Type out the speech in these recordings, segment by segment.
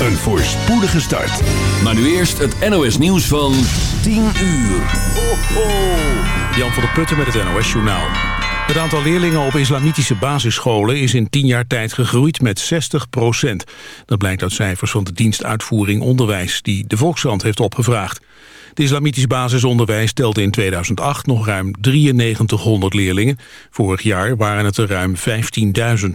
een voorspoedige start. Maar nu eerst het NOS nieuws van 10 uur. Ho, ho. Jan van der Putten met het NOS Journaal. Het aantal leerlingen op islamitische basisscholen is in 10 jaar tijd gegroeid met 60 procent. Dat blijkt uit cijfers van de dienst Uitvoering Onderwijs die de Volkskrant heeft opgevraagd. Islamitisch basisonderwijs telde in 2008 nog ruim 9300 leerlingen. Vorig jaar waren het er ruim 15.000.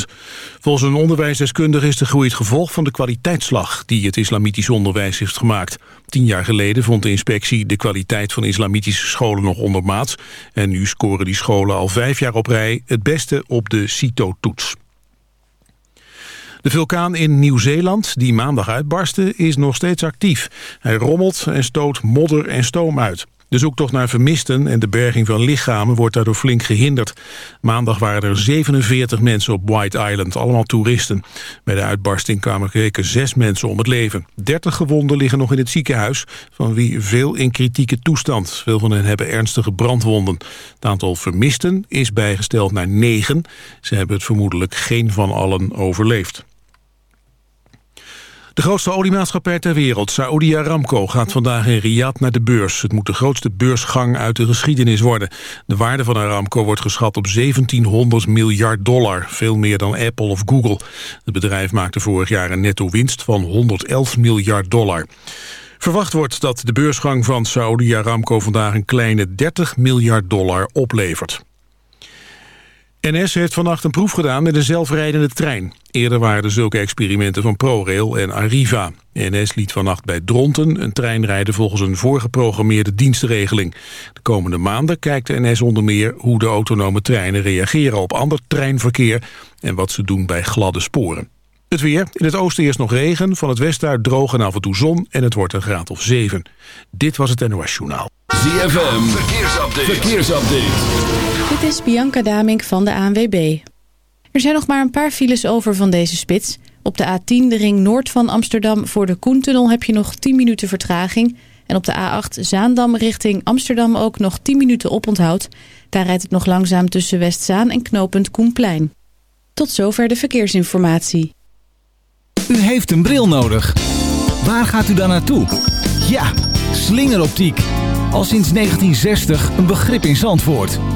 Volgens een onderwijsdeskundige is de groei het gevolg van de kwaliteitsslag die het islamitisch onderwijs heeft gemaakt. Tien jaar geleden vond de inspectie de kwaliteit van islamitische scholen nog ondermaats. En nu scoren die scholen al vijf jaar op rij het beste op de CITO-toets. De vulkaan in Nieuw-Zeeland, die maandag uitbarstte, is nog steeds actief. Hij rommelt en stoot modder en stoom uit. De zoektocht naar vermisten en de berging van lichamen wordt daardoor flink gehinderd. Maandag waren er 47 mensen op White Island, allemaal toeristen. Bij de uitbarsting kwamen zeker zes mensen om het leven. 30 gewonden liggen nog in het ziekenhuis, van wie veel in kritieke toestand. Veel van hen hebben ernstige brandwonden. Het aantal vermisten is bijgesteld naar negen. Ze hebben het vermoedelijk geen van allen overleefd. De grootste oliemaatschappij ter wereld, Saudi Aramco, gaat vandaag in Riyadh naar de beurs. Het moet de grootste beursgang uit de geschiedenis worden. De waarde van Aramco wordt geschat op 1700 miljard dollar, veel meer dan Apple of Google. Het bedrijf maakte vorig jaar een netto winst van 111 miljard dollar. Verwacht wordt dat de beursgang van Saudi Aramco vandaag een kleine 30 miljard dollar oplevert. NS heeft vannacht een proef gedaan met een zelfrijdende trein. Eerder waren er zulke experimenten van ProRail en Arriva. NS liet vannacht bij Dronten een trein rijden volgens een voorgeprogrammeerde dienstregeling. De komende maanden kijkt de NS onder meer hoe de autonome treinen reageren op ander treinverkeer en wat ze doen bij gladde sporen. Het weer. In het oosten eerst nog regen. Van het westen uit droog en af en toe zon. En het wordt een graad of 7. Dit was het NOS Journaal. ZFM. Verkeersupdate. Verkeersupdate. Dit is Bianca Damink van de ANWB. Er zijn nog maar een paar files over van deze spits. Op de A10, de ring noord van Amsterdam, voor de Koentunnel heb je nog 10 minuten vertraging. En op de A8 Zaandam richting Amsterdam ook nog 10 minuten oponthoud. Daar rijdt het nog langzaam tussen Westzaan en knooppunt Koenplein. Tot zover de verkeersinformatie. U heeft een bril nodig. Waar gaat u dan naartoe? Ja, slingeroptiek. Al sinds 1960 een begrip in Zandvoort.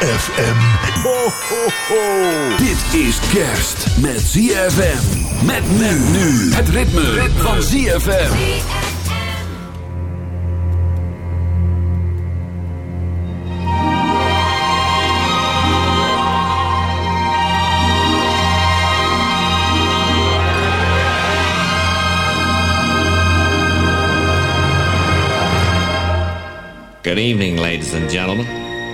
ZFM. Ho, ho, ho. Dit is kerst met ZFM. Met men nu. Het ritme, ritme. van ZFM. Good evening, ladies and gentlemen.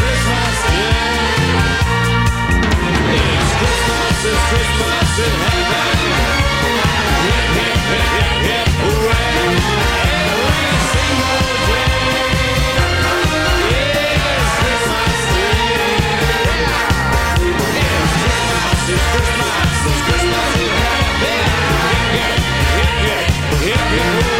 Christmas Day. It's Christmas, it's Christmas in heaven. Hip, hip, hip, hip, hip, Yeah.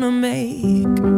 gonna make.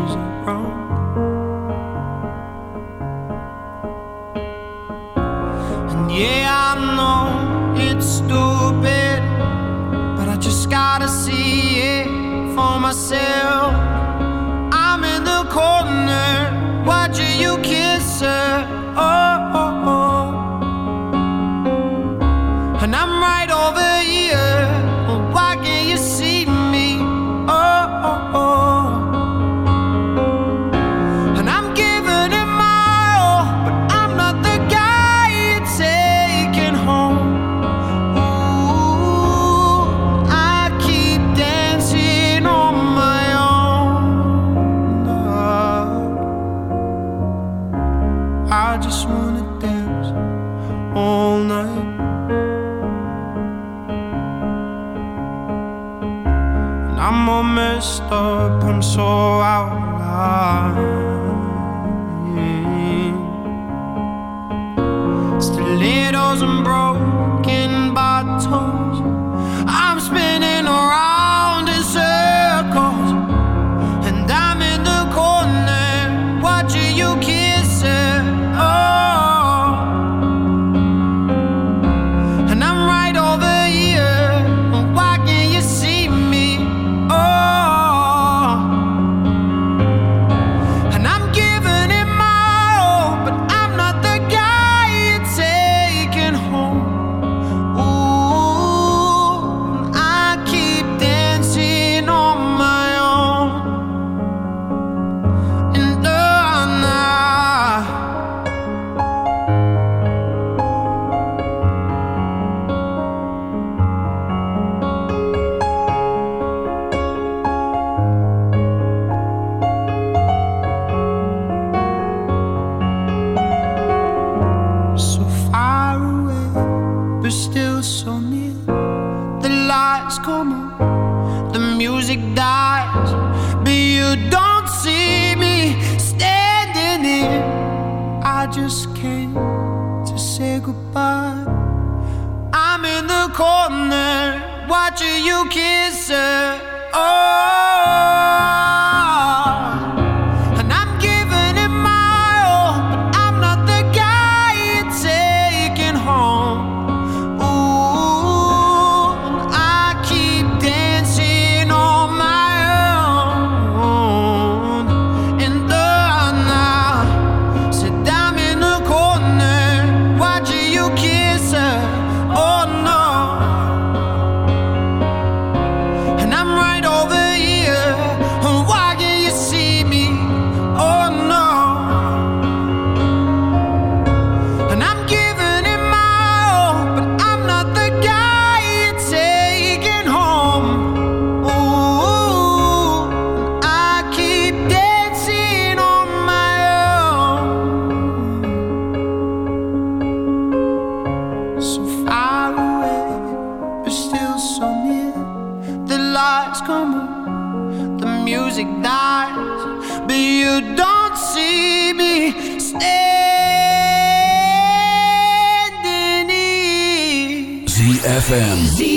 myself. so far away, but still so near. The lights come on, the music dies, but you don't see me standing here. ZFM.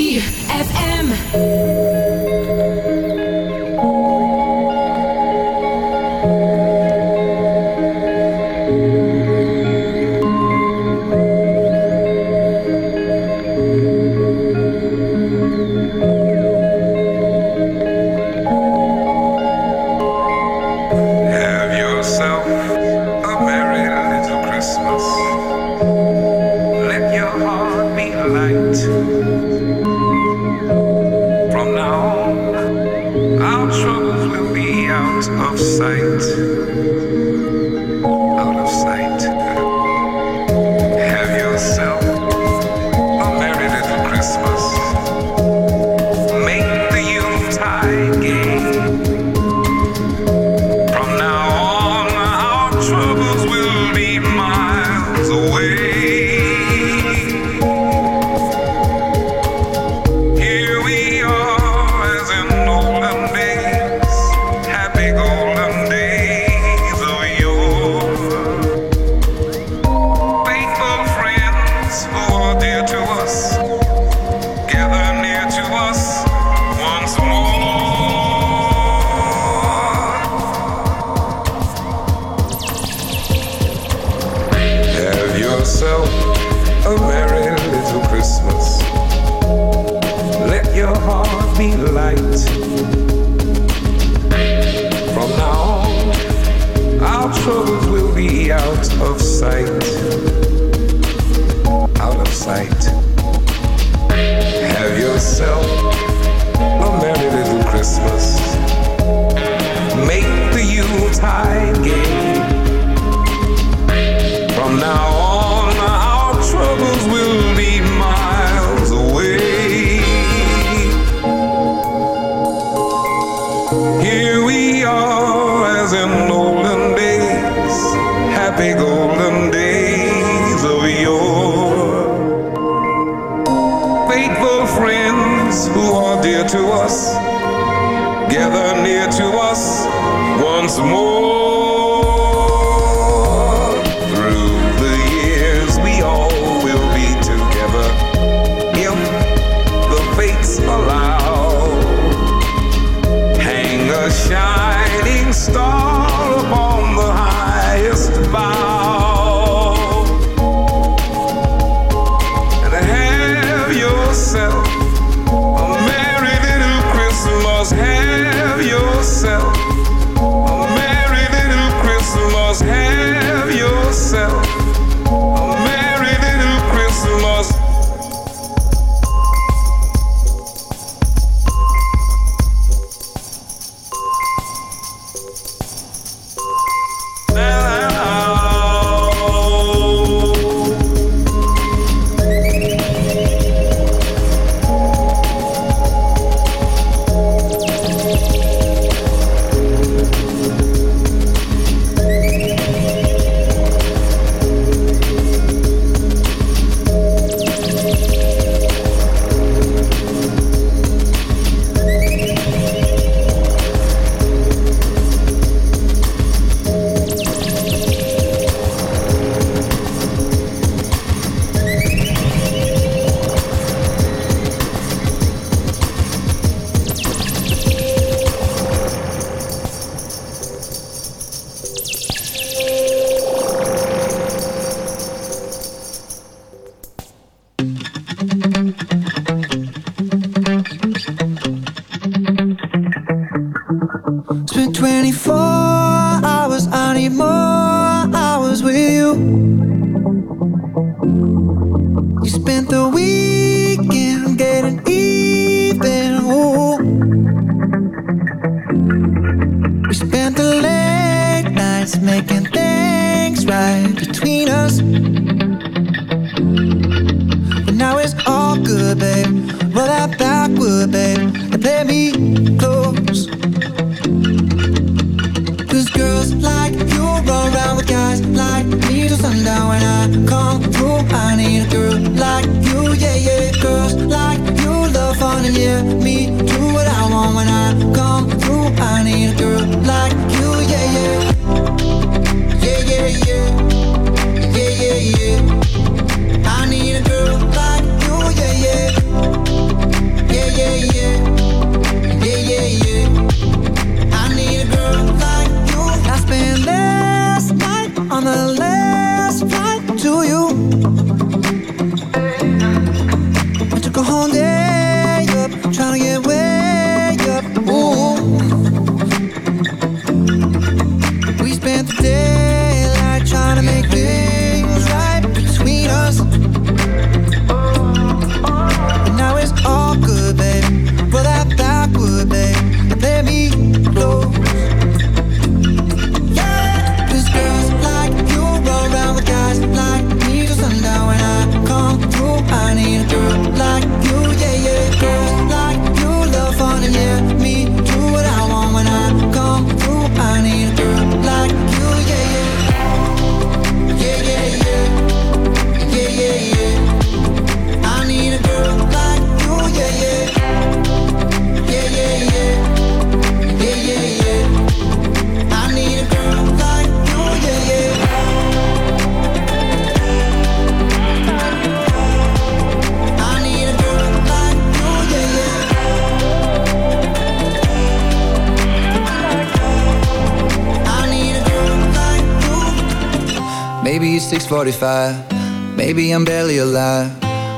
45 Maybe I'm barely alive.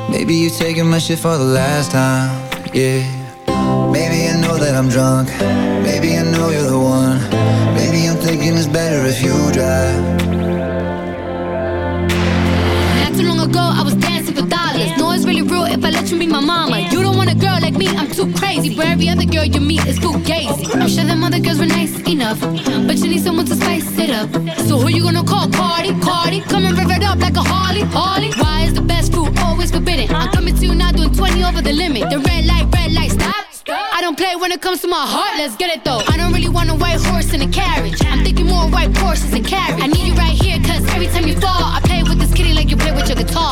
Maybe you're taking my shit for the last time. Yeah. Maybe I know that I'm drunk. Maybe I know you're the one. Maybe I'm thinking it's better if you drive. Not too long ago I was dancing for dollars. No, it's really real if I let you be my mama. You don't want a girl like me, I'm too crazy. Where every other girl you meet is too gazy. I'm sure them other girls were nice enough, but you need someone to spice it up. So who you gonna call? Cardi, Cardi. Come and rev it up like a Harley, Harley. Why is the best food always forbidden? I'm coming to you now doing 20 over the limit. The red light, red light, stop. I don't play when it comes to my heart, let's get it though. I don't really want a white horse in a carriage. I'm thinking more white horses and carriage. I need you right here, cause every time you fall, I play with this kitty like you play with your guitar.